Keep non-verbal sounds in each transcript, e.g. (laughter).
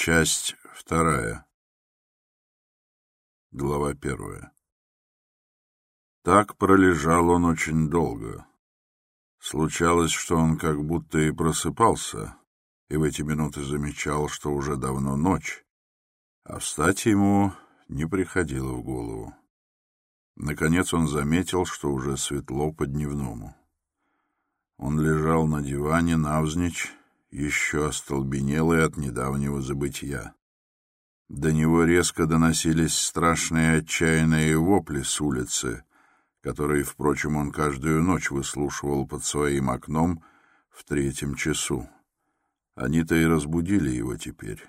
Часть вторая. Глава первая. Так пролежал он очень долго. Случалось, что он как будто и просыпался, и в эти минуты замечал, что уже давно ночь, а встать ему не приходило в голову. Наконец он заметил, что уже светло по-дневному. Он лежал на диване навзничь, еще остолбенелый от недавнего забытия. До него резко доносились страшные отчаянные вопли с улицы, которые, впрочем, он каждую ночь выслушивал под своим окном в третьем часу. Они-то и разбудили его теперь.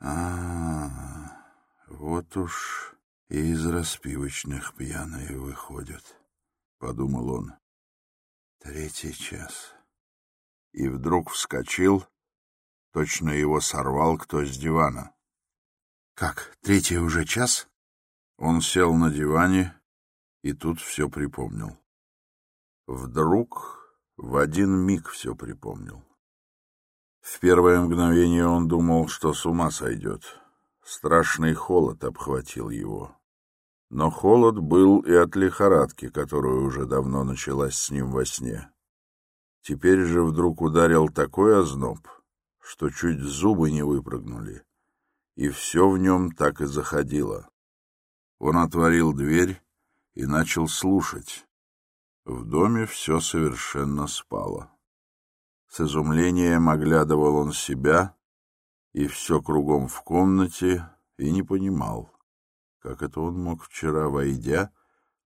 А, -а, -а вот уж и из распивочных пьяные выходят, — подумал он. Третий час и вдруг вскочил, точно его сорвал кто с дивана. — Как, третий уже час? Он сел на диване и тут все припомнил. Вдруг в один миг все припомнил. В первое мгновение он думал, что с ума сойдет. Страшный холод обхватил его. Но холод был и от лихорадки, которая уже давно началась с ним во сне. Теперь же вдруг ударил такой озноб, что чуть зубы не выпрыгнули, и все в нем так и заходило. Он отворил дверь и начал слушать. В доме все совершенно спало. С изумлением оглядывал он себя и все кругом в комнате и не понимал, как это он мог вчера, войдя,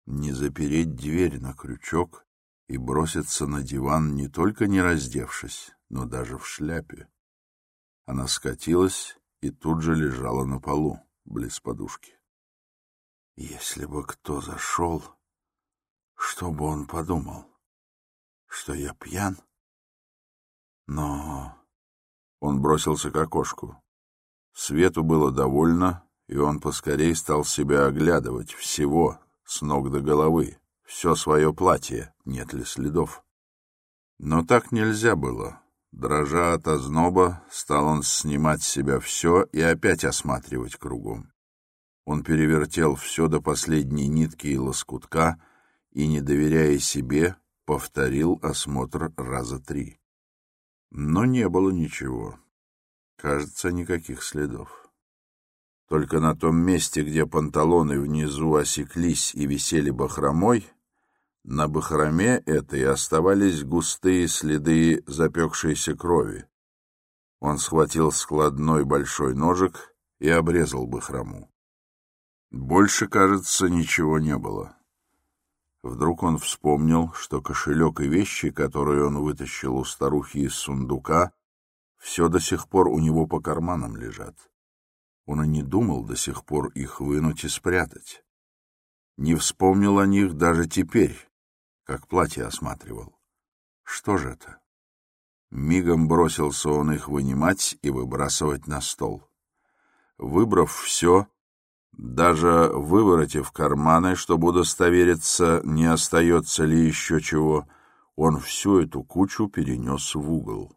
не запереть дверь на крючок и броситься на диван, не только не раздевшись, но даже в шляпе. Она скатилась и тут же лежала на полу, близ подушки. Если бы кто зашел, что бы он подумал? Что я пьян? Но... Он бросился к окошку. Свету было довольно, и он поскорей стал себя оглядывать всего, с ног до головы, все свое платье, нет ли следов. Но так нельзя было. Дрожа от озноба, стал он снимать с себя все и опять осматривать кругом. Он перевертел все до последней нитки и лоскутка и, не доверяя себе, повторил осмотр раза три. Но не было ничего. Кажется, никаких следов. Только на том месте, где панталоны внизу осеклись и висели бахромой, на бахроме этой оставались густые следы запекшейся крови. Он схватил складной большой ножик и обрезал бахрому. Больше, кажется, ничего не было. Вдруг он вспомнил, что кошелек и вещи, которые он вытащил у старухи из сундука, все до сих пор у него по карманам лежат. Он и не думал до сих пор их вынуть и спрятать. Не вспомнил о них даже теперь, как платье осматривал. Что же это? Мигом бросился он их вынимать и выбрасывать на стол. Выбрав все, даже выворотив карманы, чтобы удостовериться, не остается ли еще чего, он всю эту кучу перенес в угол.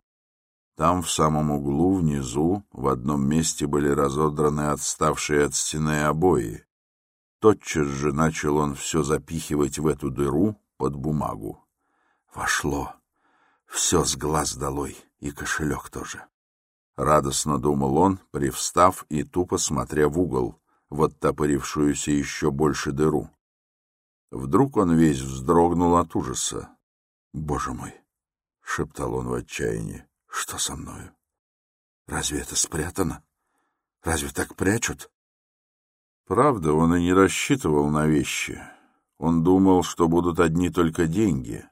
Там, в самом углу, внизу, в одном месте были разодраны отставшие от стены обои. Тотчас же начал он все запихивать в эту дыру, под бумагу. Вошло. Все с глаз долой, и кошелек тоже. Радостно думал он, привстав и тупо смотря в угол, в оттопырившуюся еще больше дыру. Вдруг он весь вздрогнул от ужаса. «Боже мой!» — шептал он в отчаянии. «Что со мною? Разве это спрятано? Разве так прячут?» Правда, он и не рассчитывал на вещи. Он думал, что будут одни только деньги,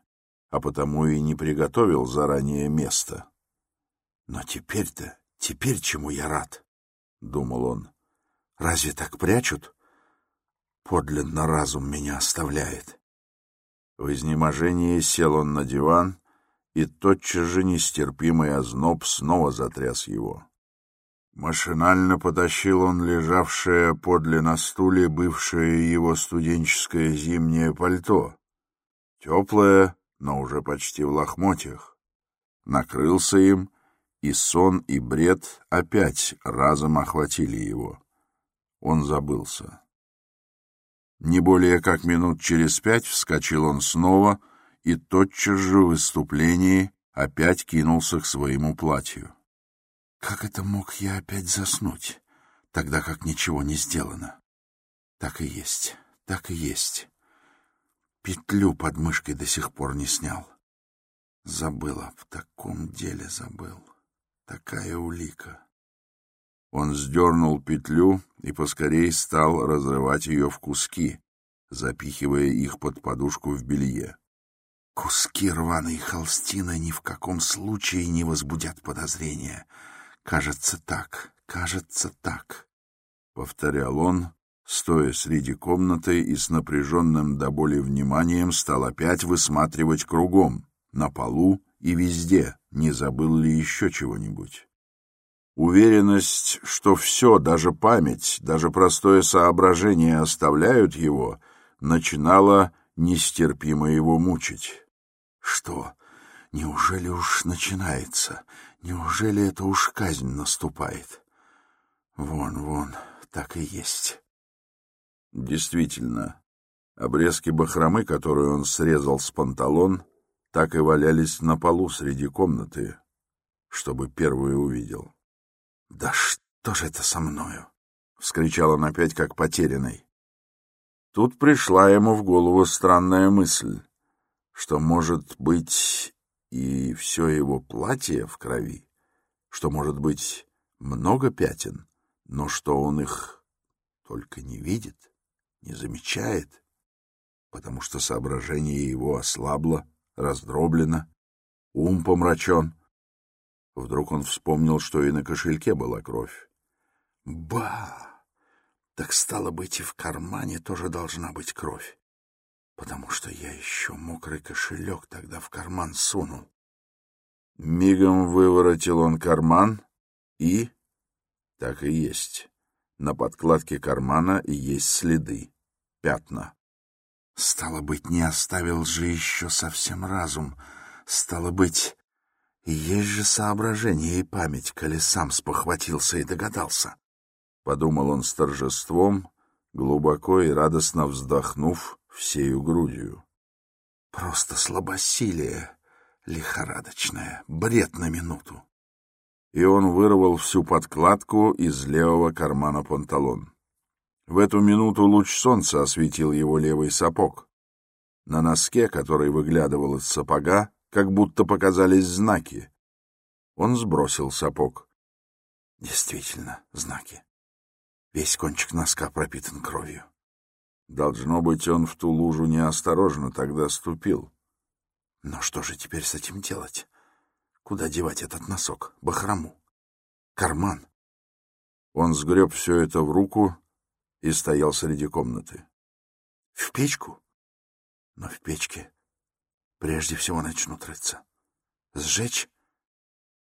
а потому и не приготовил заранее место. Но теперь-то, теперь чему я рад, — думал он. Разве так прячут? Подлинно разум меня оставляет. В изнеможении сел он на диван, и тотчас же нестерпимый озноб снова затряс его. Машинально потащил он лежавшее подле на стуле бывшее его студенческое зимнее пальто. Теплое, но уже почти в лохмотьях. Накрылся им и сон, и бред опять разом охватили его. Он забылся. Не более как минут через пять вскочил он снова и тотчас же в выступлении опять кинулся к своему платью. Как это мог я опять заснуть, тогда как ничего не сделано? Так и есть, так и есть. Петлю под мышкой до сих пор не снял. Забыла, в таком деле забыл. Такая улика. Он сдернул петлю и поскорей стал разрывать ее в куски, запихивая их под подушку в белье. Куски рваной холстины ни в каком случае не возбудят подозрения. Кажется так, кажется так, — повторял он, стоя среди комнаты и с напряженным до боли вниманием стал опять высматривать кругом, на полу и везде, не забыл ли еще чего-нибудь. Уверенность, что все, даже память, даже простое соображение оставляют его, начинала нестерпимо его мучить. Что? Неужели уж начинается? Неужели это уж казнь наступает? Вон, вон, так и есть. Действительно, обрезки бахромы, которую он срезал с панталон, так и валялись на полу среди комнаты, чтобы первый увидел. — Да что же это со мною? — вскричал он опять, как потерянный. Тут пришла ему в голову странная мысль, что, может быть, и все его платье в крови, что, может быть, много пятен, но что он их только не видит, не замечает, потому что соображение его ослабло, раздроблено, ум помрачен. Вдруг он вспомнил, что и на кошельке была кровь. Ба! Так стало быть, и в кармане тоже должна быть кровь, потому что я еще мокрый кошелек тогда в карман сунул. Мигом выворотил он карман и... Так и есть. На подкладке кармана есть следы, пятна. Стало быть, не оставил же еще совсем разум. Стало быть, есть же соображение и память, коли сам спохватился и догадался. Подумал он с торжеством, глубоко и радостно вздохнув всею грудью. Просто слабосилие лихорадочное, бред на минуту. И он вырвал всю подкладку из левого кармана панталон. В эту минуту луч солнца осветил его левый сапог. На носке, который выглядывал из сапога, как будто показались знаки. Он сбросил сапог. Действительно, знаки. Весь кончик носка пропитан кровью. Должно быть, он в ту лужу неосторожно тогда ступил. Но что же теперь с этим делать? Куда девать этот носок, бахрому, карман? Он сгреб все это в руку и стоял среди комнаты. В печку? Но в печке прежде всего начнут рыться. Сжечь?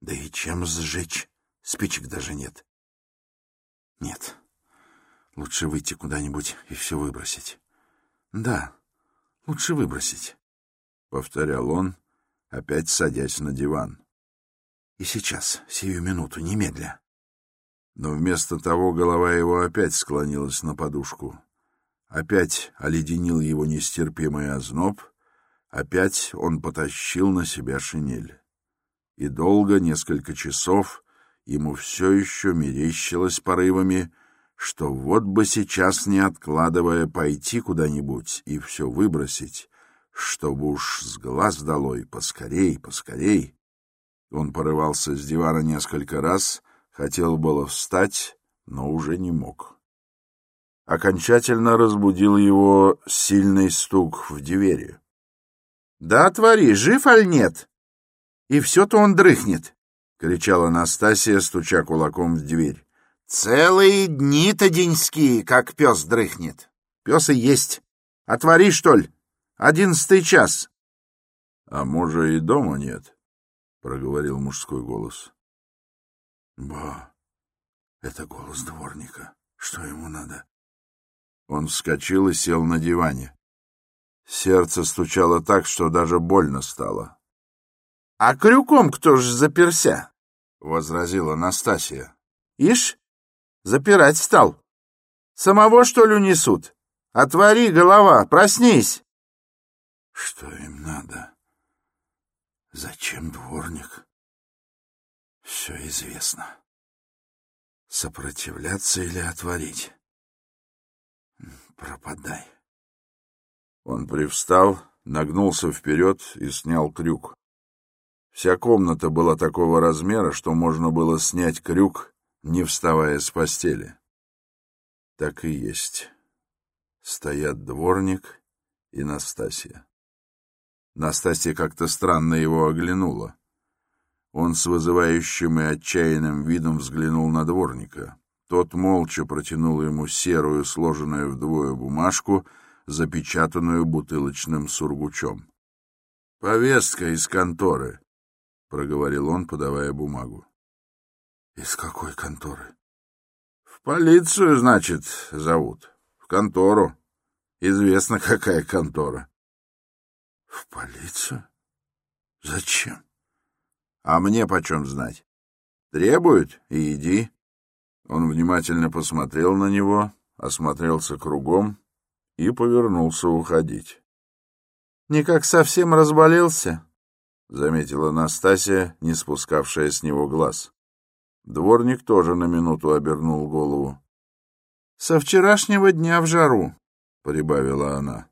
Да и чем сжечь? Спичек даже нет. Нет. Лучше выйти куда-нибудь и все выбросить. Да, лучше выбросить, — повторял он, опять садясь на диван. И сейчас, сию минуту, немедля. Но вместо того голова его опять склонилась на подушку. Опять оледенил его нестерпимый озноб, опять он потащил на себя шинель. И долго, несколько часов, ему все еще мерещилось порывами, что вот бы сейчас, не откладывая, пойти куда-нибудь и все выбросить, чтобы уж с глаз долой, поскорей, поскорей. Он порывался с дивана несколько раз — Хотел было встать, но уже не мог. Окончательно разбудил его сильный стук в двери. — Да отвори, жив аль нет? И все-то он дрыхнет, — кричала Настасья, стуча кулаком в дверь. — Целые дни-то деньские, как пес дрыхнет. Пес и есть. Отвори, что ли? Одиннадцатый час. — А мужа и дома нет, — проговорил мужской голос. Ба, это голос дворника. Что ему надо? Он вскочил и сел на диване. Сердце стучало так, что даже больно стало. — А крюком кто ж заперся? — возразила Настасья. — Ишь, запирать стал. Самого, что ли, унесут? Отвори, голова, проснись. — Что им надо? Зачем дворник? Все известно. Сопротивляться или отворить? Пропадай. Он привстал, нагнулся вперед и снял крюк. Вся комната была такого размера, что можно было снять крюк, не вставая с постели. Так и есть. Стоят дворник и Настасья. Настасья как-то странно его оглянула. Он с вызывающим и отчаянным видом взглянул на дворника. Тот молча протянул ему серую, сложенную вдвое бумажку, запечатанную бутылочным сургучом. — Повестка из конторы, — проговорил он, подавая бумагу. — Из какой конторы? — В полицию, значит, зовут. В контору. Известно, какая контора. — В полицию? Зачем? А мне почем знать? Требуют — и иди. Он внимательно посмотрел на него, осмотрелся кругом и повернулся уходить. — Никак совсем разболелся? — заметила Настасья, не спускавшая с него глаз. Дворник тоже на минуту обернул голову. — Со вчерашнего дня в жару, — прибавила она.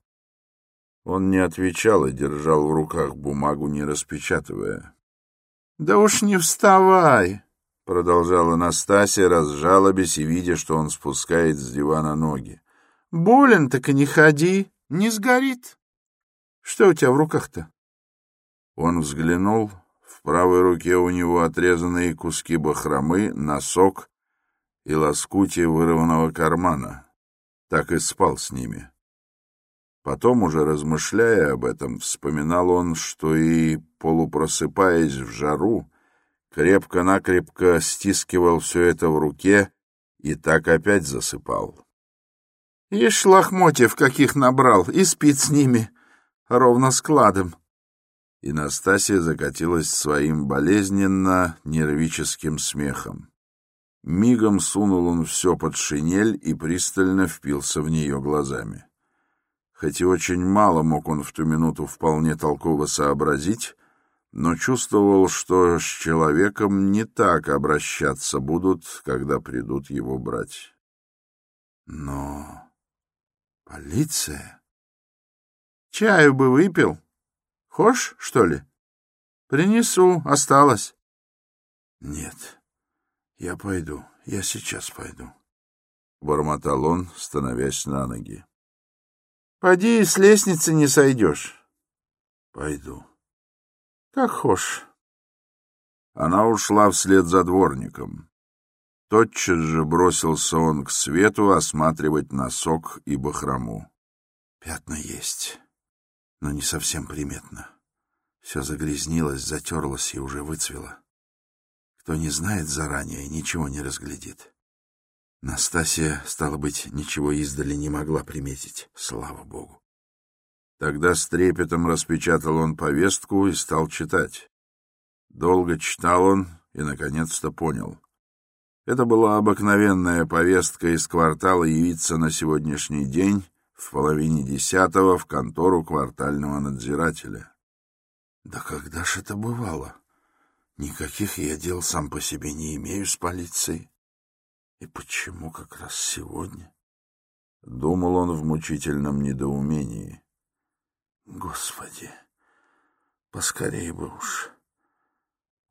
Он не отвечал и держал в руках бумагу, не распечатывая. Да уж не вставай, — продолжала Настасья, разжалобясь и видя, что он спускает с дивана ноги. — Болен, так и не ходи, не сгорит. Что у тебя в руках-то? Он взглянул. В правой руке у него отрезанные куски бахромы, носок и лоскутие вырванного кармана. Так и спал с ними. Потом, уже размышляя об этом, вспоминал он, что и, полупросыпаясь в жару, крепко-накрепко стискивал все это в руке и так опять засыпал. — Ишь, лохмотьев каких набрал, и спит с ними, ровно складом. И Настасья закатилась своим болезненно нервическим смехом. Мигом сунул он все под шинель и пристально впился в нее глазами. Хоть и очень мало мог он в ту минуту вполне толково сообразить, но чувствовал, что с человеком не так обращаться будут, когда придут его брать. Но полиция... Чаю бы выпил. Хошь, что ли? Принесу, осталось. Нет, я пойду, я сейчас пойду. Бормотал он, становясь на ноги. Поди с лестницы не сойдешь. Пойду. Как хошь. Она ушла вслед за дворником. Тотчас же бросился он к свету осматривать носок и бахрому. Пятна есть, но не совсем приметно. Все загрязнилось, затерлось и уже выцвело. Кто не знает заранее, ничего не разглядит. Настасья, стало быть, ничего издали не могла приметить, слава богу. Тогда с трепетом распечатал он повестку и стал читать. Долго читал он и, наконец-то, понял. Это была обыкновенная повестка из квартала явиться на сегодняшний день в половине десятого в контору квартального надзирателя. Да когда ж это бывало? Никаких я дел сам по себе не имею с полицией. И почему как раз сегодня? Думал он в мучительном недоумении. Господи, поскорее бы уж.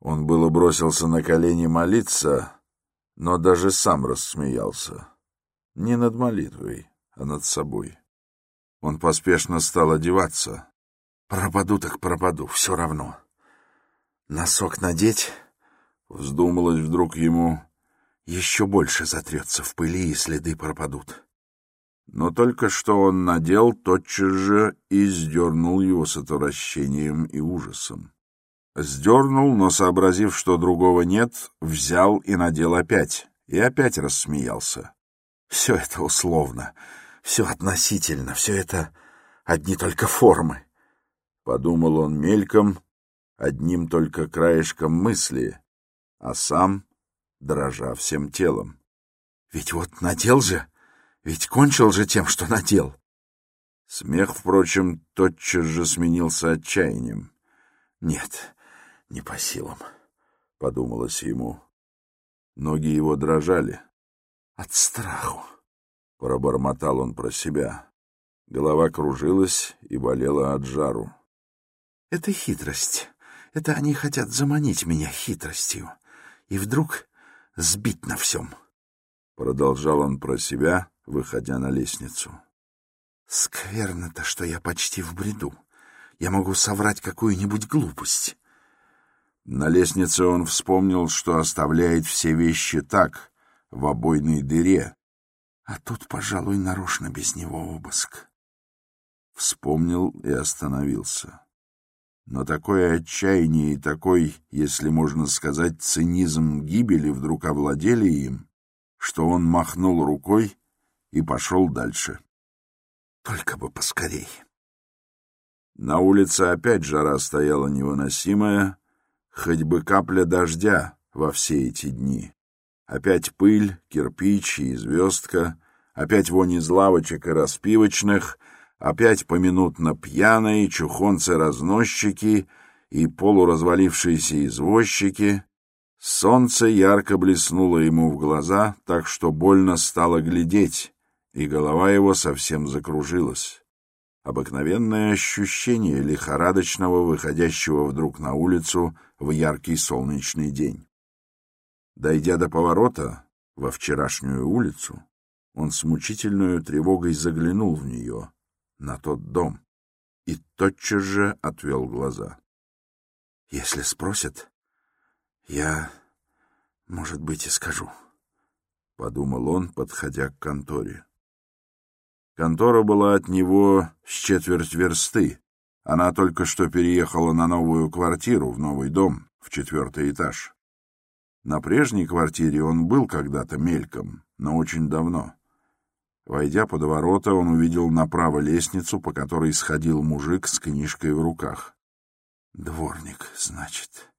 Он было бросился на колени молиться, но даже сам рассмеялся. Не над молитвой, а над собой. Он поспешно стал одеваться. Пропаду так пропаду, все равно. Носок надеть? Вздумалось вдруг ему еще больше затрется в пыли, и следы пропадут. Но только что он надел, тотчас же и сдернул его с отвращением и ужасом. Сдернул, но, сообразив, что другого нет, взял и надел опять, и опять рассмеялся. Все это условно, все относительно, все это одни только формы. Подумал он мельком, одним только краешком мысли, а сам дрожа всем телом. «Ведь вот надел же, ведь кончил же тем, что надел!» Смех, впрочем, тотчас же сменился отчаянием. «Нет, не по силам», — подумалось ему. Ноги его дрожали. «От страху», — пробормотал он про себя. Голова кружилась и болела от жару. «Это хитрость. Это они хотят заманить меня хитростью. И вдруг сбить на всем». Продолжал он про себя, выходя на лестницу. «Скверно-то, что я почти в бреду. Я могу соврать какую-нибудь глупость». На лестнице он вспомнил, что оставляет все вещи так, в обойной дыре. А тут, пожалуй, нарочно без него обыск. Вспомнил и остановился. Но такое отчаяние и такой, если можно сказать, цинизм гибели вдруг овладели им, что он махнул рукой и пошел дальше. Только бы поскорей. На улице опять жара стояла невыносимая, хоть бы капля дождя во все эти дни. Опять пыль, кирпич и звездка, опять вонь из лавочек и распивочных, опять поминутно пьяные чухонцы-разносчики и полуразвалившиеся извозчики. Солнце ярко блеснуло ему в глаза, так что больно стало глядеть, и голова его совсем закружилась обыкновенное ощущение лихорадочного, выходящего вдруг на улицу в яркий солнечный день. Дойдя до поворота во вчерашнюю улицу, он с мучительной тревогой заглянул в нее, на тот дом, и тотчас же отвел глаза. «Если спросят, я, может быть, и скажу», — подумал он, подходя к конторе. Контора была от него с четверть версты. Она только что переехала на новую квартиру, в новый дом, в четвертый этаж. На прежней квартире он был когда-то мельком, но очень давно. Войдя под ворота, он увидел направо лестницу, по которой сходил мужик с книжкой в руках. «Дворник, значит.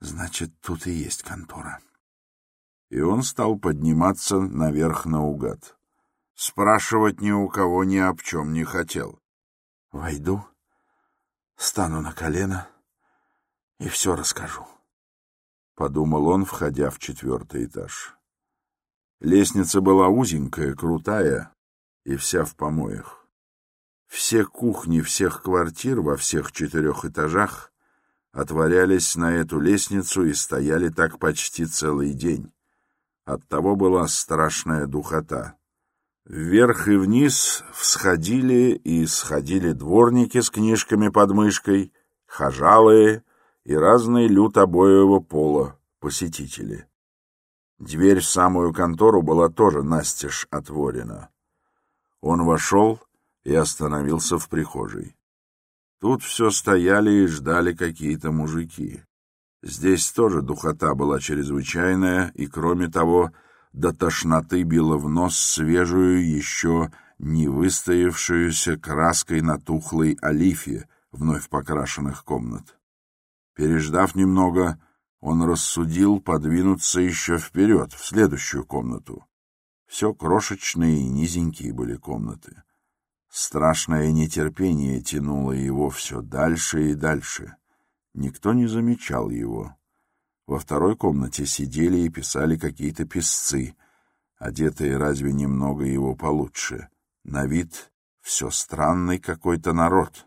Значит, тут и есть контора». И он стал подниматься наверх наугад. Спрашивать ни у кого ни об чем не хотел. Войду, стану на колено и все расскажу. Подумал он, входя в четвертый этаж. Лестница была узенькая, крутая и вся в помоях. Все кухни всех квартир во всех четырех этажах отворялись на эту лестницу и стояли так почти целый день. Оттого была страшная духота. Вверх и вниз всходили и сходили дворники с книжками под мышкой, хожалые и разные люд обоего пола посетители. Дверь в самую контору была тоже настежь отворена. Он вошел и остановился в прихожей. Тут все стояли и ждали какие-то мужики. Здесь тоже духота была чрезвычайная, и, кроме того, до тошноты била в нос свежую, еще не выстоявшуюся краской на тухлой олифе вновь покрашенных комнат. Переждав немного, он рассудил подвинуться еще вперед, в следующую комнату. Все крошечные и низенькие были комнаты. Страшное нетерпение тянуло его все дальше и дальше. Никто не замечал его. Во второй комнате сидели и писали какие-то писцы, одетые разве немного его получше. На вид все странный какой-то народ.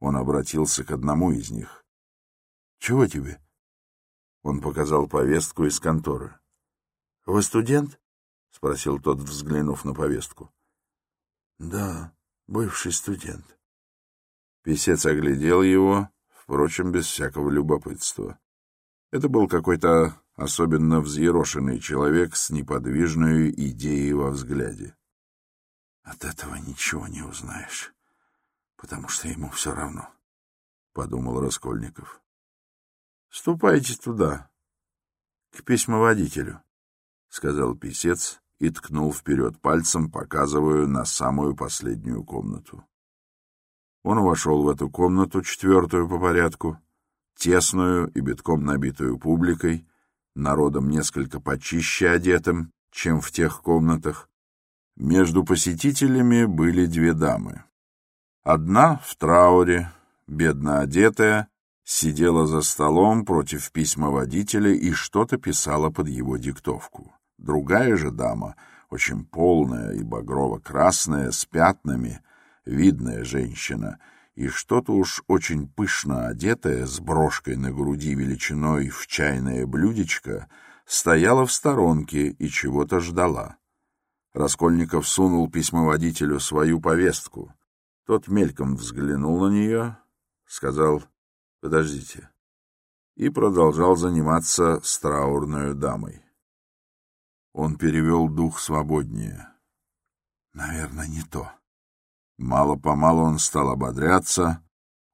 Он обратился к одному из них. — Чего тебе? Он показал повестку из конторы. — Вы студент? — спросил тот, взглянув на повестку. — Да, бывший студент. Писец оглядел его, впрочем, без всякого любопытства. Это был какой-то особенно взъерошенный человек с неподвижной идеей во взгляде. «От этого ничего не узнаешь, потому что ему все равно», — подумал Раскольников. «Ступайте туда, к письмоводителю», — сказал писец и ткнул вперед пальцем, показывая на самую последнюю комнату. Он вошел в эту комнату, четвертую по порядку, тесную и битком набитую публикой, народом несколько почище одетым, чем в тех комнатах. Между посетителями были две дамы. Одна в трауре, бедно одетая, сидела за столом против письмоводителя и что-то писала под его диктовку. Другая же дама, очень полная и багрово-красная, с пятнами, видная женщина, и что-то уж очень пышно одетая, с брошкой на груди величиной в чайное блюдечко, стояла в сторонке и чего-то ждала. Раскольников сунул письмоводителю свою повестку. Тот мельком взглянул на нее, сказал Подождите. И продолжал заниматься с траурной дамой. Он перевел дух свободнее. Наверное, не то. Мало-помалу он стал ободряться,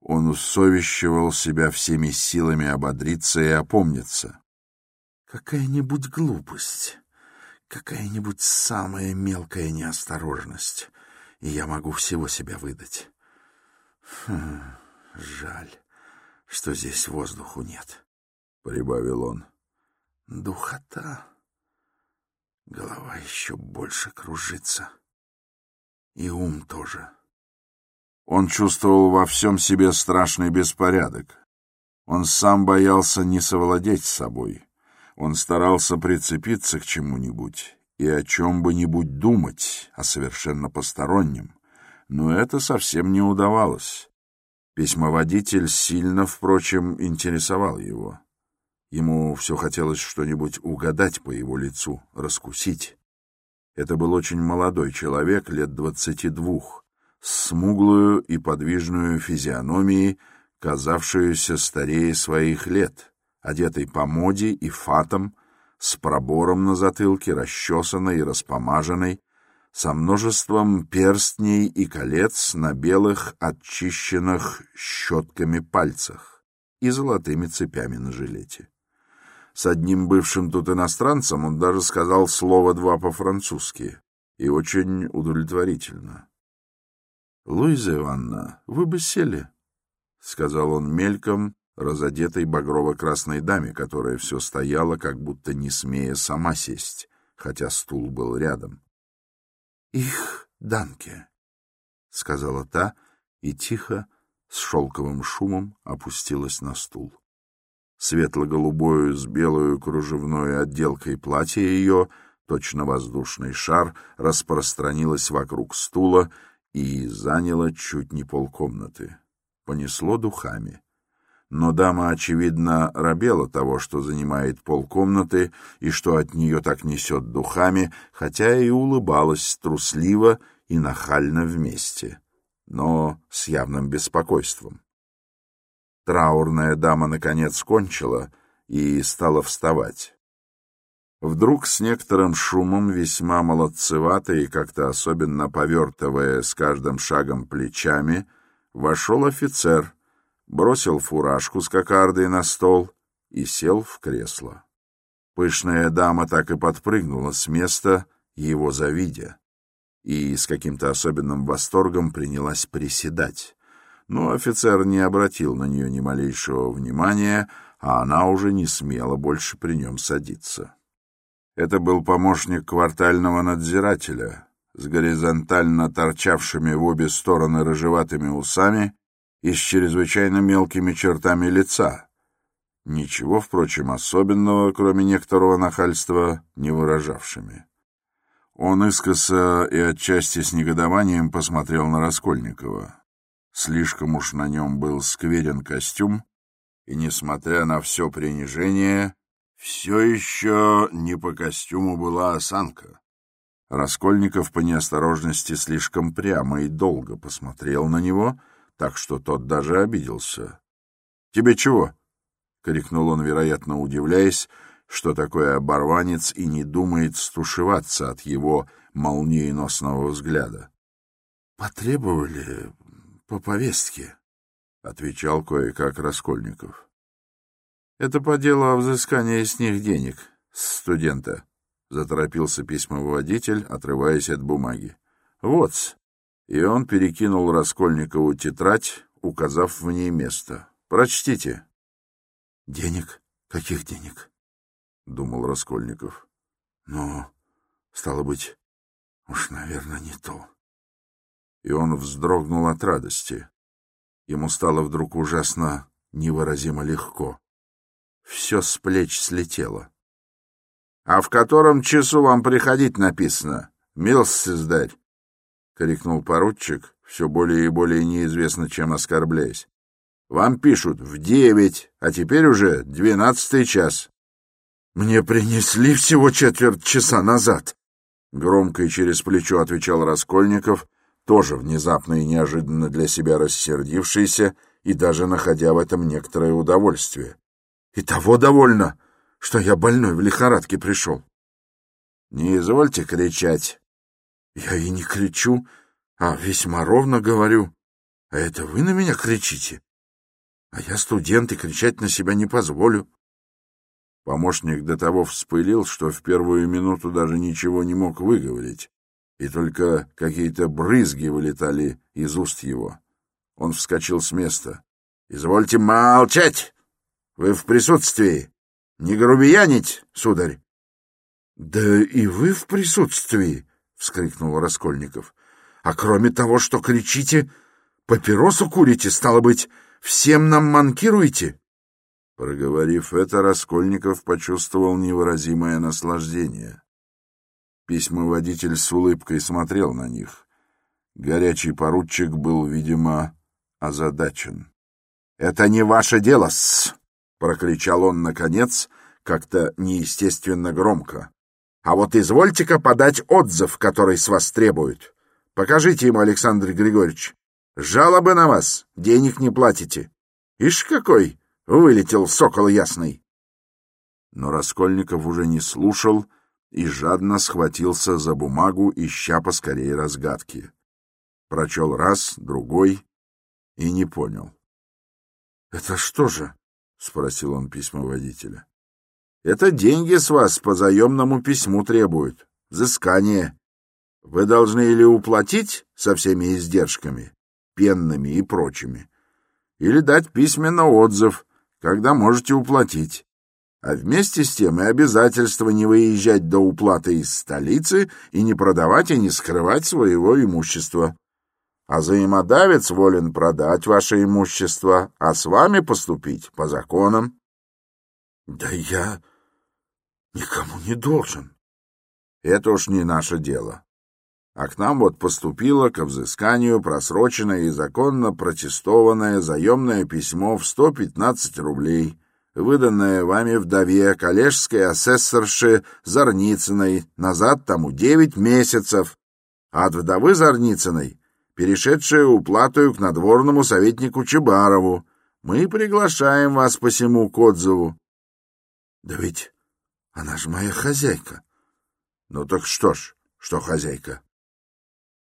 он усовещивал себя всеми силами ободриться и опомниться. Какая-нибудь глупость, какая-нибудь самая мелкая неосторожность, и я могу всего себя выдать. Хм, жаль что здесь воздуху нет, — прибавил он. Духота. Голова еще больше кружится. И ум тоже. Он чувствовал во всем себе страшный беспорядок. Он сам боялся не совладеть с собой. Он старался прицепиться к чему-нибудь и о чем бы нибудь думать, о совершенно постороннем. Но это совсем не удавалось. Письмоводитель сильно, впрочем, интересовал его. Ему все хотелось что-нибудь угадать по его лицу, раскусить. Это был очень молодой человек, лет двадцати двух, с смуглую и подвижную физиономией, казавшуюся старее своих лет, одетый по моде и фатом, с пробором на затылке, расчесанной и распомаженной, со множеством перстней и колец на белых, отчищенных щетками пальцах и золотыми цепями на жилете. С одним бывшим тут иностранцем он даже сказал слово два по-французски, и очень удовлетворительно. — Луиза Ивановна, вы бы сели, — сказал он мельком, разодетой багрово-красной даме, которая все стояла, как будто не смея сама сесть, хотя стул был рядом. «Их данке», — сказала та и тихо, с шелковым шумом опустилась на стул. Светло-голубою с белую кружевной отделкой платье ее, точно воздушный шар, распространилось вокруг стула и заняло чуть не полкомнаты. Понесло духами но дама, очевидно, робела того, что занимает полкомнаты и что от нее так несет духами, хотя и улыбалась трусливо и нахально вместе, но с явным беспокойством. Траурная дама, наконец, кончила и стала вставать. Вдруг с некоторым шумом, весьма молодцевато и как-то особенно повертывая с каждым шагом плечами, вошел офицер — бросил фуражку с кокардой на стол и сел в кресло. Пышная дама так и подпрыгнула с места, его завидя, и с каким-то особенным восторгом принялась приседать. Но офицер не обратил на нее ни малейшего внимания, а она уже не смела больше при нем садиться. Это был помощник квартального надзирателя с горизонтально торчавшими в обе стороны рыжеватыми усами и с чрезвычайно мелкими чертами лица. Ничего, впрочем, особенного, кроме некоторого нахальства, не выражавшими. Он искоса и отчасти с негодованием посмотрел на Раскольникова. Слишком уж на нем был скверен костюм, и, несмотря на все принижение, все еще не по костюму была осанка. Раскольников по неосторожности слишком прямо и долго посмотрел на него — так что тот даже обиделся. — Тебе чего? — крикнул он, вероятно, удивляясь, что такой оборванец и не думает стушеваться от его молниеносного взгляда. — Потребовали по повестке, — отвечал кое-как Раскольников. — Это по делу о взыскании с них денег, студента, — заторопился письмоводитель, отрываясь от бумаги. — Вот, и он перекинул Раскольникову тетрадь, указав в ней место. «Прочтите». «Денег? Каких денег?» — думал Раскольников. Но, стало быть, уж, наверное, не то. И он вздрогнул от радости. Ему стало вдруг ужасно невыразимо легко. Все с плеч слетело. — А в котором часу вам приходить написано, милсиздарь? — крикнул поручик, все более и более неизвестно чем оскорбляясь. — Вам пишут в девять, а теперь уже двенадцатый час. — Мне принесли всего четверть часа назад, — громко и через плечо отвечал Раскольников, тоже внезапно и неожиданно для себя рассердившийся и даже находя в этом некоторое удовольствие. И того довольно, что я больной в лихорадке пришел. — Не извольте кричать. — Я и не кричу, а весьма ровно говорю. А это вы на меня кричите? А я студент и кричать на себя не позволю. Помощник до того вспылил, что в первую минуту даже ничего не мог выговорить, и только какие-то брызги вылетали из уст его. Он вскочил с места. — Извольте молчать! Вы в присутствии. Не грубиянить, сударь. — Да и вы в присутствии, — вскрикнул Раскольников. — А кроме того, что кричите, папиросу курите, стало быть, всем нам манкируете? Проговорив это, Раскольников почувствовал невыразимое наслаждение. Письмоводитель с улыбкой смотрел на них. Горячий поручик был, видимо, озадачен. — Это не ваше дело-с! — прокричал он, наконец, как-то неестественно громко. «А вот извольте-ка подать отзыв, который с вас требуют. Покажите ему, Александр Григорьевич. Жалобы на вас, денег не платите. Ишь какой вылетел сокол ясный!» Но Раскольников уже не слушал и жадно схватился за бумагу, ища поскорее разгадки. Прочел раз, другой и не понял. «Это что же?» — спросил он письмоводителя. — Это деньги с вас по заемному письму требуют. Взыскание. Вы должны или уплатить со всеми издержками, пенными и прочими, или дать письменно отзыв, когда можете уплатить. А вместе с тем и обязательство не выезжать до уплаты из столицы и не продавать и не скрывать своего имущества а взаимодавец волен продать ваше имущество, а с вами поступить по законам. — Да я никому не должен. — Это уж не наше дело. А к нам вот поступило к взысканию просроченное и законно протестованное заемное письмо в 115 рублей, выданное вами вдове коллежской асессорши Зарницыной назад тому 9 месяцев, а от вдовы Зарницыной перешедшая уплатою к надворному советнику Чебарову. Мы приглашаем вас по посему к отзыву. — Да ведь она же моя хозяйка. — Ну так что ж, что хозяйка?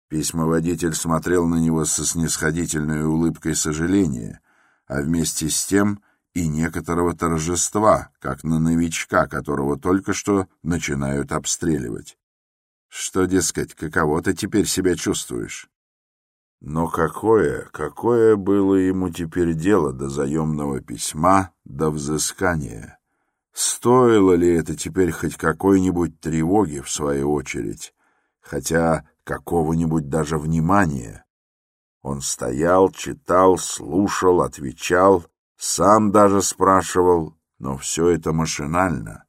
Письмоводитель смотрел на него со снисходительной улыбкой сожаления, а вместе с тем и некоторого торжества, как на новичка, которого только что начинают обстреливать. Что, дескать, каково ты теперь себя чувствуешь? Но какое, какое было ему теперь дело до заемного письма, до взыскания? Стоило ли это теперь хоть какой-нибудь тревоги, в свою очередь, хотя какого-нибудь даже внимания? Он стоял, читал, слушал, отвечал, сам даже спрашивал, но все это машинально.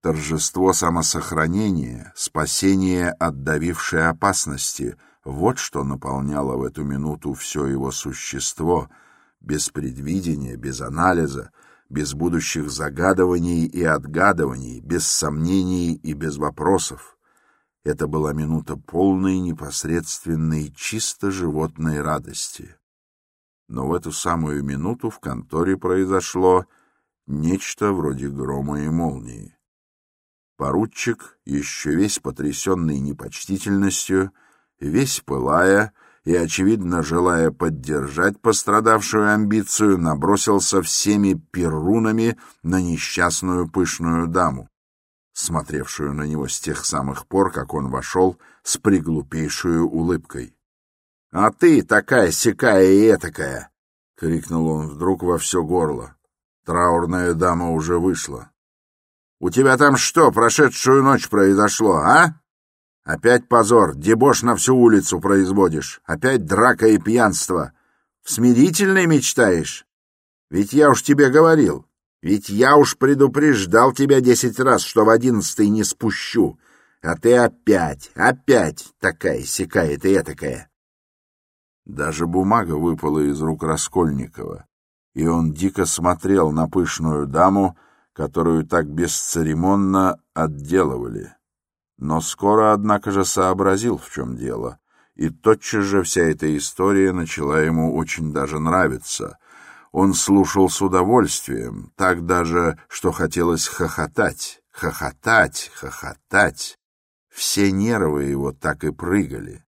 Торжество самосохранения, спасение от давившей опасности — вот что наполняло в эту минуту все его существо, без предвидения, без анализа, без будущих загадываний и отгадываний, без сомнений и без вопросов. Это была минута полной, непосредственной, чисто животной радости. Но в эту самую минуту в конторе произошло нечто вроде грома и молнии. Поручик, еще весь потрясенный непочтительностью, весь пылая и, очевидно, желая поддержать пострадавшую амбицию, набросился всеми перунами на несчастную пышную даму, смотревшую на него с тех самых пор, как он вошел с приглупейшую улыбкой. — А ты такая сякая и этакая! — крикнул он вдруг во все горло. Траурная дама уже вышла. У тебя там что, прошедшую ночь произошло, а? Опять позор, дебош на всю улицу производишь. Опять драка и пьянство. В смирительной мечтаешь? Ведь я уж тебе говорил. Ведь я уж предупреждал тебя десять раз, что в одиннадцатый не спущу. А ты опять, опять такая сякая ты этакая. Даже бумага выпала из рук Раскольникова, и он дико смотрел на пышную даму, которую так бесцеремонно отделывали. Но скоро, однако же, сообразил, в чем дело, и тотчас же вся эта история начала ему очень даже нравиться. Он слушал с удовольствием, так даже, что хотелось хохотать, хохотать, хохотать. Все нервы его так и прыгали.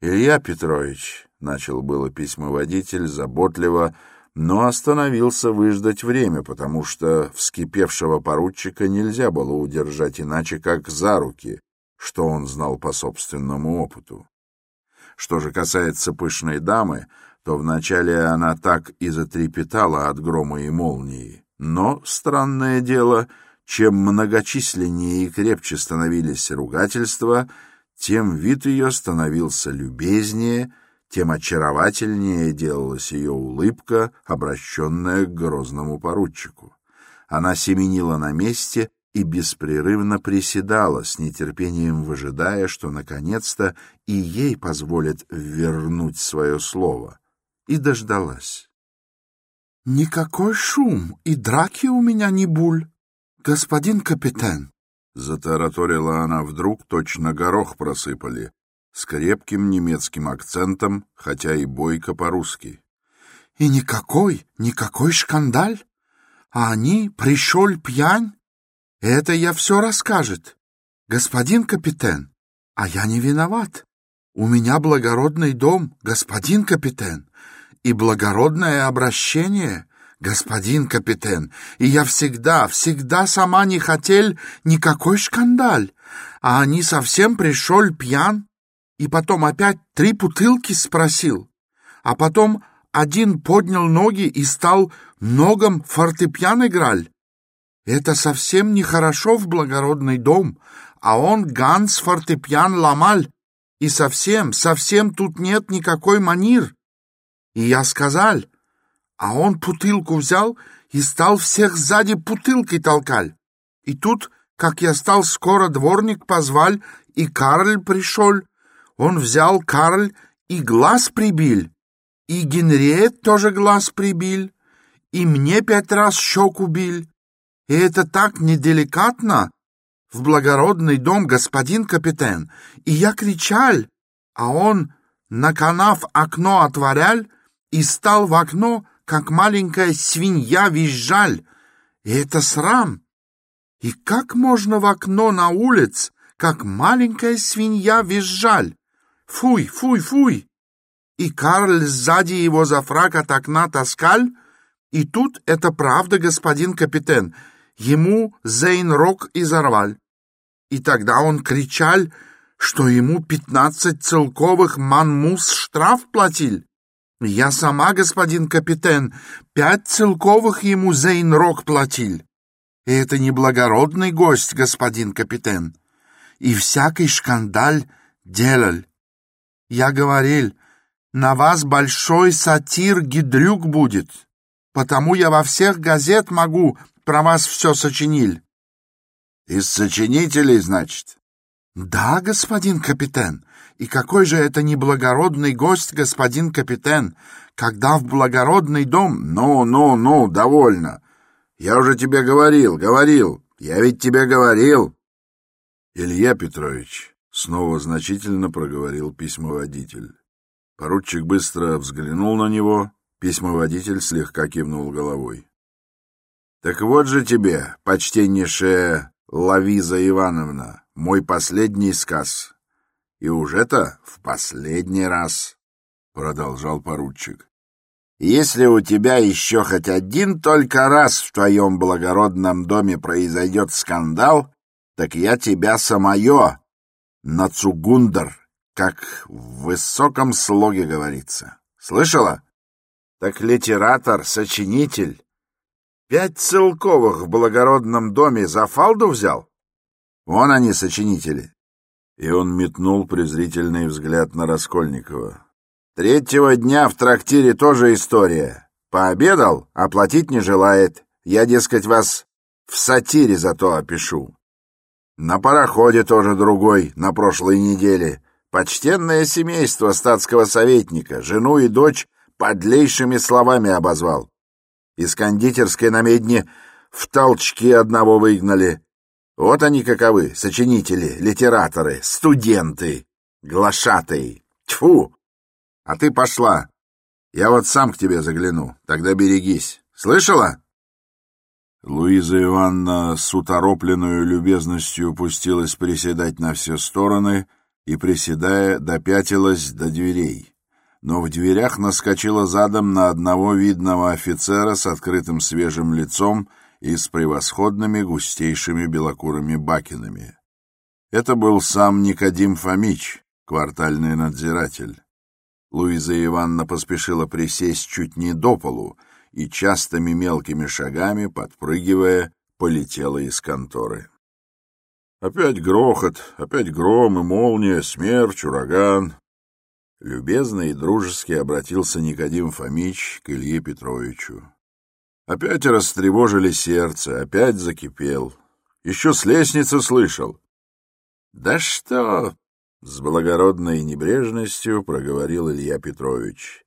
«Илья Петрович», — начал было письмоводитель, заботливо, но остановился выждать время, потому что вскипевшего поручика нельзя было удержать иначе, как за руки, что он знал по собственному опыту. Что же касается пышной дамы, то вначале она так и затрепетала от грома и молнии. Но, странное дело, чем многочисленнее и крепче становились ругательства, тем вид ее становился любезнее, тем очаровательнее делалась ее улыбка, обращенная к грозному поручику. Она семенила на месте и беспрерывно приседала, с нетерпением выжидая, что наконец-то и ей позволят вернуть свое слово. И дождалась. «Никакой шум и драки у меня не буль, господин капитан», Затараторила она вдруг, точно горох просыпали, с крепким немецким акцентом, хотя и бойко по-русски. — И никакой, никакой шкандаль. А они пришел пьянь. Это я все расскажет. Господин капитан, а я не виноват. У меня благородный дом, господин капитан, и благородное обращение господин капитан, и я всегда, всегда сама не хотел никакой шкандаль, а они совсем пришел пьян, и потом опять три бутылки спросил, а потом один поднял ноги и стал ногом фортепиан играль. Это совсем нехорошо в благородный дом, а он ганс фортепиан ломаль, и совсем, совсем тут нет никакой манир. И я сказал, а он бутылку взял и стал всех сзади бутылкой толкать. И тут, как я стал скоро дворник позвал, и Карль пришел. Он взял Карль и глаз прибил, и Генриет тоже глаз прибил, и мне пять раз щеку бил. И это так неделикатно в благородный дом, господин капитан. И я кричал, а он, наканав окно отворял, и стал в окно, как маленькая свинья визжаль. И это срам. И как можно в окно на улиц, как маленькая свинья визжаль? Фуй, фуй, фуй! И Карль сзади его за фрак от окна таскал, и тут это правда, господин капитан, ему Зейн-Рок изорвал. И тогда он кричал, что ему пятнадцать целковых манмус штраф платил. Я сама, господин капитан, пять целковых ему Зейнрок платил. И это неблагородный гость, господин капитан. И всякий шкандаль делал. Я говорил, на вас большой сатир Гидрюк будет, потому я во всех газет могу про вас все сочинил. Из сочинителей, значит? Да, господин капитан. И какой же это неблагородный гость, господин капитан, когда в благородный дом... Ну, ну, ну, довольно. Я уже тебе говорил, говорил. Я ведь тебе говорил. Илья Петрович снова значительно проговорил письмоводитель. Поручик быстро взглянул на него, письмоводитель слегка кивнул головой. — Так вот же тебе, почтеннейшая Лавиза Ивановна, мой последний сказ. И уж это в последний раз, — продолжал поручик. Если у тебя еще хоть один только раз в твоем благородном доме произойдет скандал, так я тебя самое, нацугундар, как в высоком слоге говорится. Слышала? Так литератор, сочинитель. Пять целковых в благородном доме за фалду взял? Вон они, сочинители. И он метнул презрительный взгляд на Раскольникова. Третьего дня в трактире тоже история. Пообедал, а платить не желает. Я, дескать, вас в сатире зато опишу. На пароходе тоже другой, на прошлой неделе. Почтенное семейство статского советника, жену и дочь подлейшими словами обозвал. Из кондитерской на медне в толчки одного выгнали. Вот они каковы, сочинители, литераторы, студенты, глашатые. Тьфу! А ты пошла. Я вот сам к тебе загляну, тогда берегись. Слышала? Луиза Ивановна с уторопленную любезностью пустилась приседать на все стороны и, приседая, допятилась до дверей. Но в дверях наскочила задом на одного видного офицера с открытым свежим лицом и с превосходными густейшими белокурыми бакинами. Это был сам Никодим Фомич, квартальный надзиратель. Луиза Ивановна поспешила присесть чуть не до полу и частыми мелкими шагами, подпрыгивая, полетела из конторы. Опять грохот, опять гром и молния, смерч, ураган. Любезно и дружески обратился Никодим Фомич к Илье Петровичу. Опять растревожили сердце, опять закипел. Еще с лестницы слышал. — Да что? — с благородной небрежностью проговорил Илья Петрович.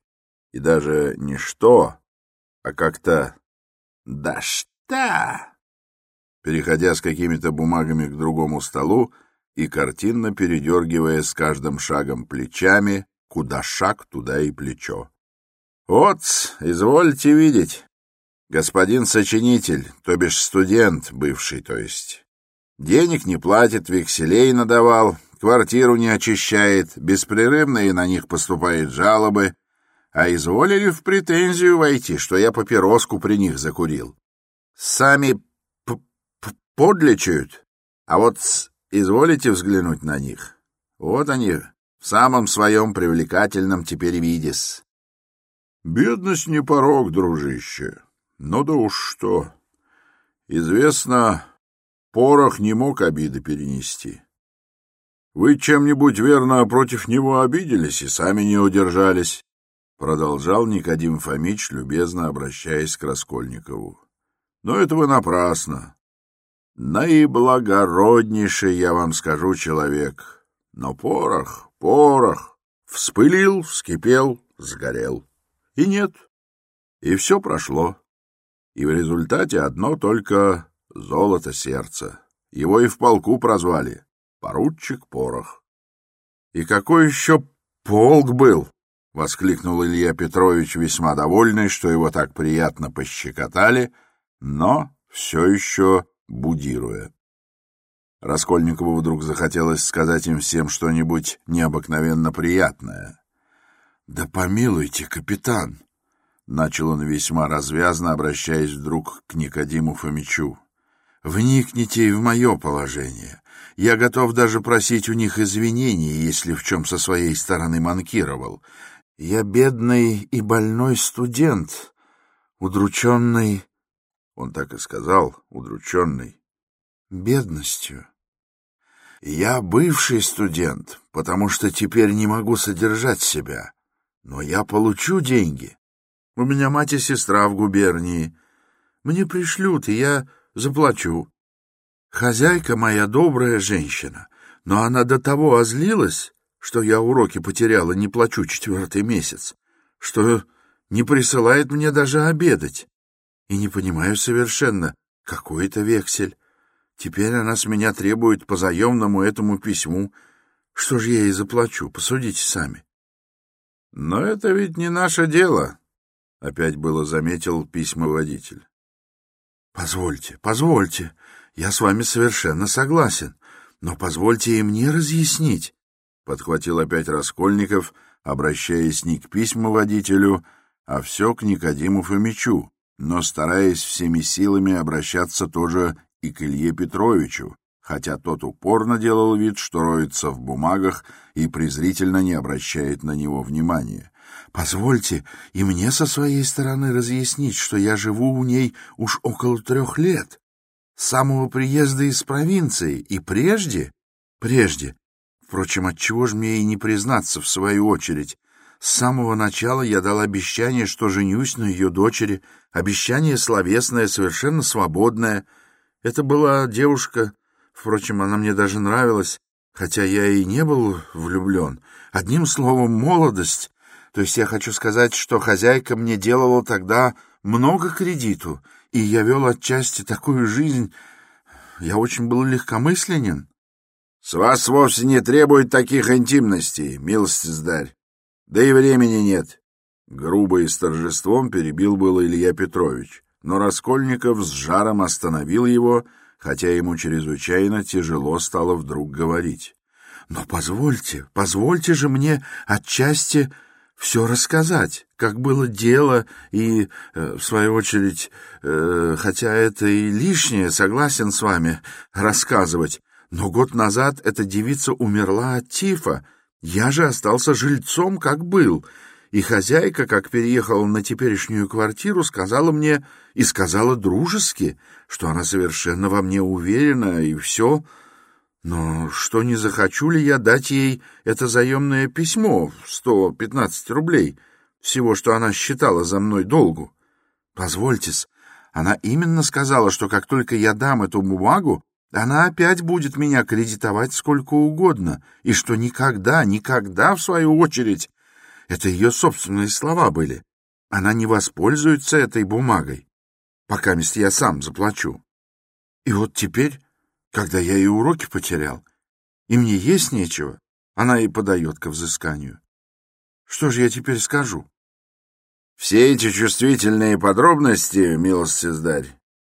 И даже не что, а как-то «да что!» переходя с какими-то бумагами к другому столу и картинно передергивая с каждым шагом плечами, куда шаг, туда и плечо. «Вот, извольте видеть, господин сочинитель, то бишь студент, бывший, то есть. Денег не платит, векселей надавал, квартиру не очищает, беспрерывно и на них поступают жалобы, а изволили в претензию войти, что я папироску при них закурил. Сами подлечают, а вот изволите взглянуть на них. Вот они в самом своем привлекательном теперь видес. Бедность не порог, дружище. Ну да уж что. Известно, порох не мог обиды перенести. Вы чем-нибудь верно против него обиделись и сами не удержались, продолжал Никодим Фомич, любезно обращаясь к Раскольникову. Но это вы напрасно. Наиблагороднейший, я вам скажу, человек. Но порох, порох, вспылил, вскипел, сгорел. И нет. И все прошло. И в результате одно только золото сердца. Его и в полку прозвали поручик Порох. — И какой еще полк был? — воскликнул Илья Петрович, весьма довольный, что его так приятно пощекотали, но все еще будируя. Раскольникову вдруг захотелось сказать им всем что-нибудь необыкновенно приятное. — Да помилуйте, капитан! — начал он весьма развязно, обращаясь вдруг к Никодиму Фомичу. — Вникните и в мое положение. Я готов даже просить у них извинений, если в чем со своей стороны манкировал. Я бедный и больной студент, удрученный, он так и сказал, удрученный, бедностью. Я бывший студент, потому что теперь не могу содержать себя, но я получу деньги. У меня мать и сестра в губернии. Мне пришлют, и я заплачу. Хозяйка моя добрая женщина, но она до того озлилась, что я уроки потеряла, не плачу четвертый месяц, что не присылает мне даже обедать. И не понимаю совершенно, какой это вексель. Теперь она с меня требует по заемному этому письму. Что же я ей заплачу? Посудите сами. — Но это ведь не наше дело, — опять было заметил письмоводитель. — Позвольте, позвольте, я с вами совершенно согласен, но позвольте и мне разъяснить, — подхватил опять Раскольников, обращаясь не к письмоводителю, а все к Никодиму Фомичу, но стараясь всеми силами обращаться тоже и к Илье Петровичу, хотя тот упорно делал вид, что роется в бумагах и презрительно не обращает на него внимания, Позвольте и мне со своей стороны разъяснить, что я живу у ней уж около трех лет, с самого приезда из провинции, и прежде, прежде, впрочем, отчего же мне и не признаться в свою очередь, с самого начала я дал обещание, что женюсь на ее дочери, обещание словесное, совершенно свободное. Это была девушка, впрочем, она мне даже нравилась, хотя я и не был влюблен. Одним словом, молодость. То есть я хочу сказать, что хозяйка мне делала тогда много кредиту, и я вел отчасти такую жизнь. Я очень был легкомысленен. — С вас вовсе не требует таких интимностей, милостиздарь. Да и времени нет. Грубо и с торжеством перебил был Илья Петрович, но Раскольников с жаром остановил его, хотя ему чрезвычайно тяжело стало вдруг говорить. — Но позвольте, позвольте же мне отчасти все рассказать, как было дело, и, э, в свою очередь, э, хотя это и лишнее, согласен с вами, рассказывать, но год назад эта девица умерла от тифа, я же остался жильцом, как был, и хозяйка, как переехала на теперешнюю квартиру, сказала мне, и сказала дружески, что она совершенно во мне уверена, и все... Но что не захочу ли я дать ей это заемное письмо в сто пятнадцать рублей, всего, что она считала за мной долгу? Позвольтесь, она именно сказала, что как только я дам эту бумагу, она опять будет меня кредитовать сколько угодно, и что никогда, никогда, в свою очередь, это ее собственные слова были, она не воспользуется этой бумагой, пока мест я сам заплачу. И вот теперь когда я и уроки потерял, и мне есть нечего, она и подает ко взысканию. Что же я теперь скажу? Все эти чувствительные подробности, милостиздарь,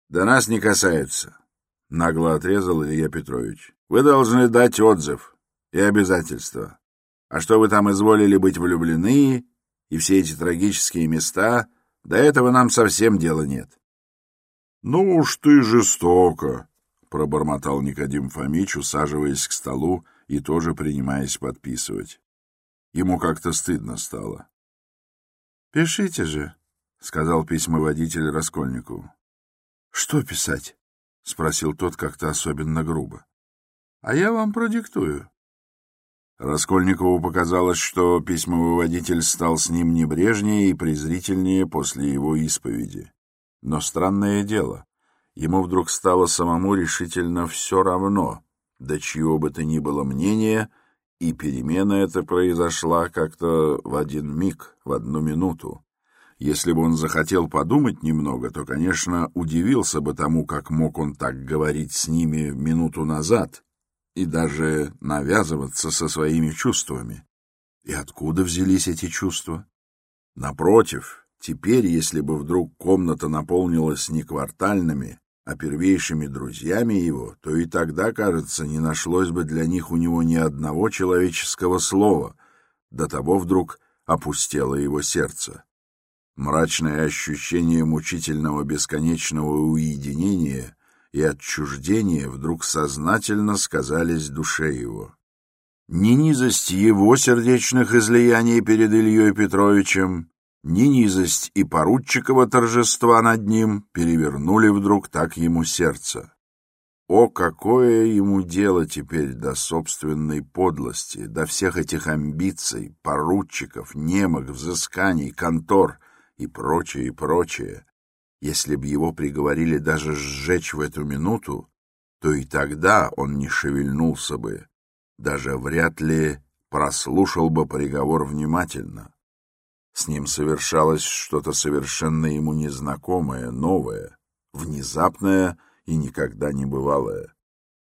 до нас не касаются, — нагло отрезал Илья Петрович. Вы должны дать отзыв и обязательства. А что вы там изволили быть влюблены, и все эти трагические места, до этого нам совсем дела нет. — Ну уж ты жестоко, пробормотал Никодим Фомич, усаживаясь к столу и тоже принимаясь подписывать. Ему как-то стыдно стало. — Пишите же, — сказал письмоводитель Раскольникову. — Что писать? — спросил тот как-то особенно грубо. — А я вам продиктую. Раскольникову показалось, что письмоводитель стал с ним небрежнее и презрительнее после его исповеди. Но странное дело, ему вдруг стало самому решительно все равно, до чьего бы то ни было мнения, и перемена эта произошла как-то в один миг, в одну минуту. Если бы он захотел подумать немного, то, конечно, удивился бы тому, как мог он так говорить с ними минуту назад и даже навязываться со своими чувствами. И откуда взялись эти чувства? Напротив, теперь, если бы вдруг комната наполнилась не квартальными, а первейшими друзьями его, то и тогда, кажется, не нашлось бы для них у него ни одного человеческого слова, до того вдруг опустело его сердце. Мрачное ощущение мучительного бесконечного уединения и отчуждения вдруг сознательно сказались душе его. Ни низость его сердечных излияний перед Ильей Петровичем, ни низость и поручиково торжества над ним перевернули вдруг так ему сердце. О, какое ему дело теперь до собственной подлости, до всех этих амбиций, поручиков, немок, взысканий, контор и прочее, и прочее. Если б его приговорили даже сжечь в эту минуту, то и тогда он не шевельнулся бы, даже вряд ли прослушал бы приговор внимательно. С ним совершалось что-то совершенно ему незнакомое, новое, внезапное и никогда не бывалое.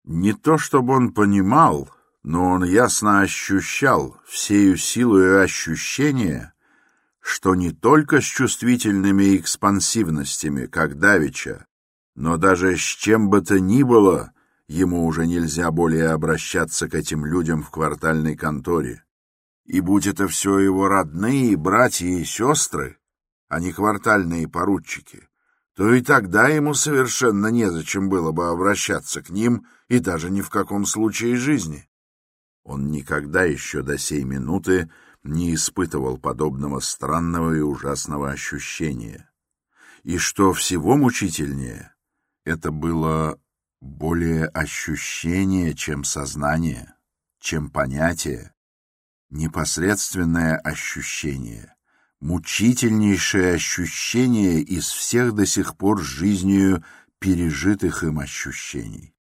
Не то чтобы он понимал, но он ясно ощущал всею силою ощущения, что не только с чувствительными экспансивностями, как Давича, но даже с чем бы то ни было, ему уже нельзя более обращаться к этим людям в квартальной конторе. И будь это все его родные, братья и сестры, а не квартальные поручики, то и тогда ему совершенно незачем было бы обращаться к ним и даже ни в каком случае жизни. Он никогда еще до сей минуты не испытывал подобного странного и ужасного ощущения. И что всего мучительнее, это было более ощущение, чем сознание, чем понятие, непосредственное ощущение, мучительнейшее ощущение из всех до сих пор жизнью пережитых им ощущений.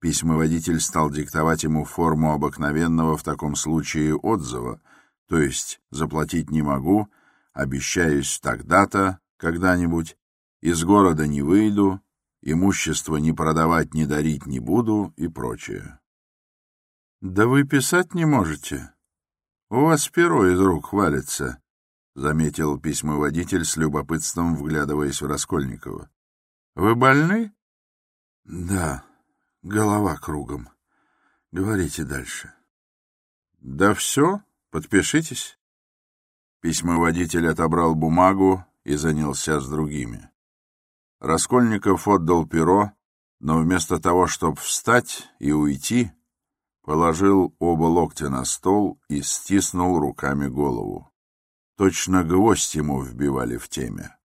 Письмоводитель стал диктовать ему форму обыкновенного в таком случае отзыва, то есть «заплатить не могу», «обещаюсь тогда-то, когда-нибудь», «из города не выйду», «имущество не продавать, не дарить не буду» и прочее. «Да вы писать не можете. У вас перо из рук валится», — заметил письмоводитель с любопытством, вглядываясь в Раскольникова. «Вы больны?» «Да», Голова кругом. Говорите дальше. Да все, подпишитесь. Письмоводитель отобрал бумагу и занялся с другими. Раскольников отдал перо, но вместо того, чтобы встать и уйти, положил оба локтя на стол и стиснул руками голову. Точно гвоздь ему вбивали в теме.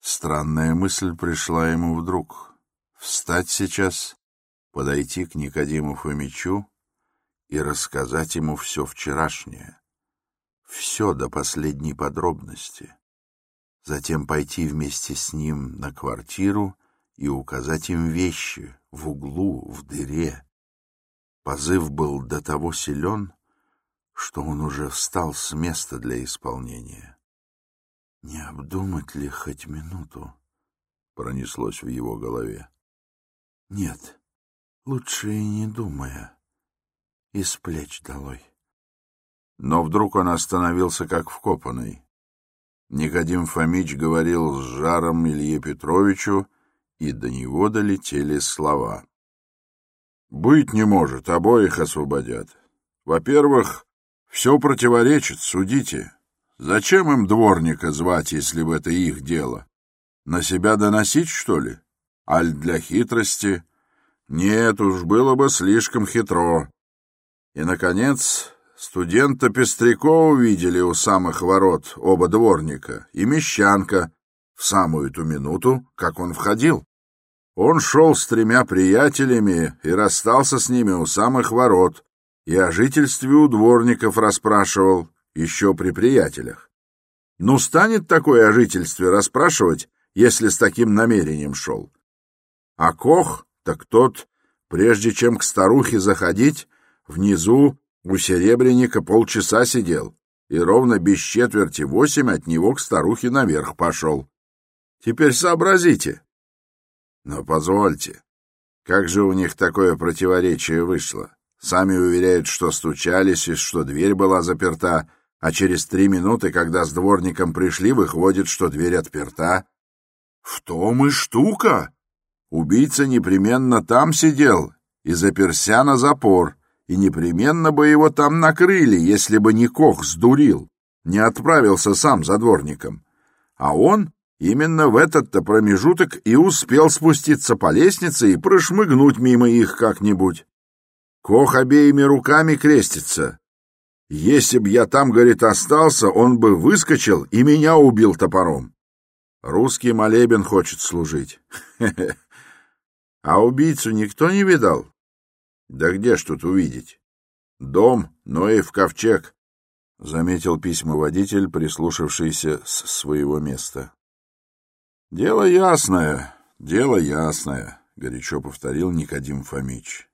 Странная мысль пришла ему вдруг. Встать сейчас подойти к Никодиму Фомичу и рассказать ему все вчерашнее, все до последней подробности, затем пойти вместе с ним на квартиру и указать им вещи в углу, в дыре. Позыв был до того силен, что он уже встал с места для исполнения. «Не обдумать ли хоть минуту?» — пронеслось в его голове. «Нет, лучше и не думая, из плеч долой. Но вдруг он остановился как вкопанный. Никодим Фомич говорил с жаром Илье Петровичу, и до него долетели слова. «Быть не может, обоих освободят. Во-первых, все противоречит, судите. Зачем им дворника звать, если бы это их дело? На себя доносить, что ли? Аль для хитрости?» Нет уж, было бы слишком хитро. И, наконец, студента Пестрякова увидели у самых ворот оба дворника и мещанка в самую ту минуту, как он входил. Он шел с тремя приятелями и расстался с ними у самых ворот, и о жительстве у дворников расспрашивал, еще при приятелях. Ну, станет такое о жительстве расспрашивать, если с таким намерением шел? А Кох так тот, прежде чем к старухе заходить, внизу у серебряника полчаса сидел и ровно без четверти восемь от него к старухе наверх пошел. Теперь сообразите. Но позвольте, как же у них такое противоречие вышло? Сами уверяют, что стучались и что дверь была заперта, а через три минуты, когда с дворником пришли, выходит, что дверь отперта. В том и штука, Убийца непременно там сидел и заперся на запор, и непременно бы его там накрыли, если бы не Кох сдурил, не отправился сам за дворником. А он именно в этот-то промежуток и успел спуститься по лестнице и прошмыгнуть мимо их как-нибудь. Кох обеими руками крестится. Если б я там, говорит, остался, он бы выскочил и меня убил топором. Русский молебен хочет служить. (laughs) А убийцу никто не видал? Да где ж тут увидеть? Дом, но и в ковчег, — заметил письмоводитель, прислушавшийся с своего места. — Дело ясное, дело ясное, — горячо повторил Никодим Фомич.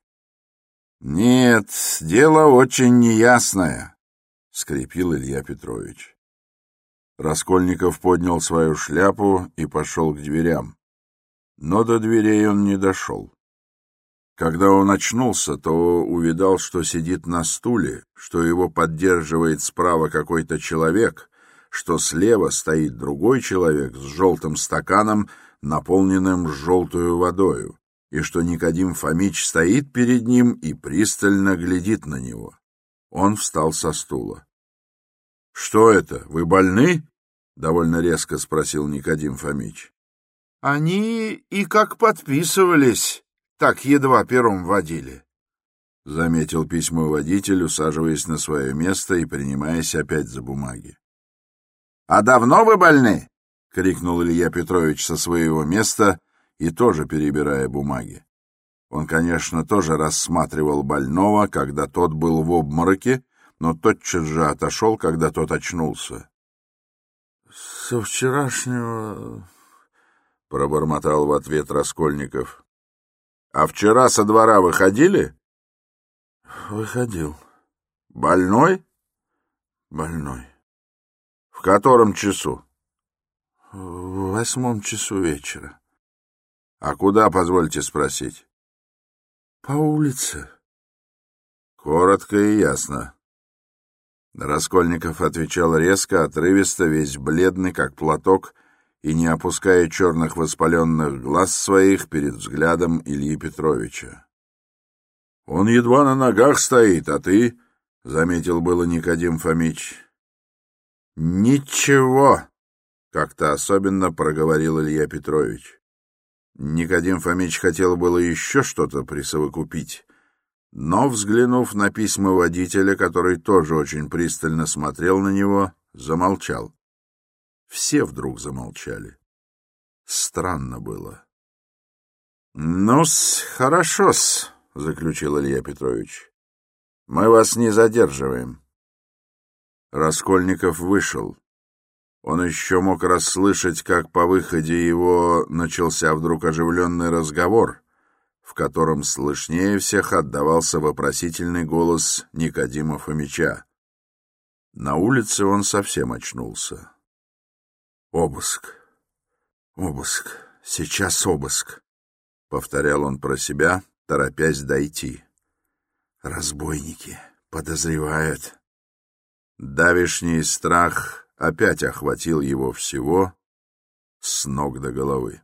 — Нет, дело очень неясное, — скрипил Илья Петрович. Раскольников поднял свою шляпу и пошел к дверям но до дверей он не дошел. Когда он очнулся, то увидал, что сидит на стуле, что его поддерживает справа какой-то человек, что слева стоит другой человек с желтым стаканом, наполненным желтую водою, и что Никодим Фомич стоит перед ним и пристально глядит на него. Он встал со стула. — Что это, вы больны? — довольно резко спросил Никодим Фомич. Они и как подписывались, так едва пером водили. заметил письмоводитель, усаживаясь на свое место и принимаясь опять за бумаги. «А давно вы больны?» — крикнул Илья Петрович со своего места и тоже перебирая бумаги. Он, конечно, тоже рассматривал больного, когда тот был в обмороке, но тотчас же отошел, когда тот очнулся. — Со вчерашнего... — пробормотал в ответ Раскольников. — А вчера со двора выходили? — Выходил. — Больной? — Больной. — В котором часу? — В восьмом часу вечера. — А куда, позвольте спросить? — По улице. — Коротко и ясно. Раскольников отвечал резко, отрывисто, весь бледный, как платок, и не опуская черных воспаленных глаз своих перед взглядом Ильи Петровича. — Он едва на ногах стоит, а ты... — заметил было Никодим Фомич. — Ничего, — как-то особенно проговорил Илья Петрович. Никодим Фомич хотел было еще что-то присовокупить, но, взглянув на письма водителя, который тоже очень пристально смотрел на него, замолчал. Все вдруг замолчали. Странно было. — Ну-с, хорошо-с, — заключил Илья Петрович. — Мы вас не задерживаем. Раскольников вышел. Он еще мог расслышать, как по выходе его начался вдруг оживленный разговор — в котором слышнее всех отдавался вопросительный голос Никодима Фомича. На улице он совсем очнулся. «Обыск! Обыск! Сейчас обыск!» — повторял он про себя, торопясь дойти. «Разбойники подозревают». Давишний страх опять охватил его всего с ног до головы.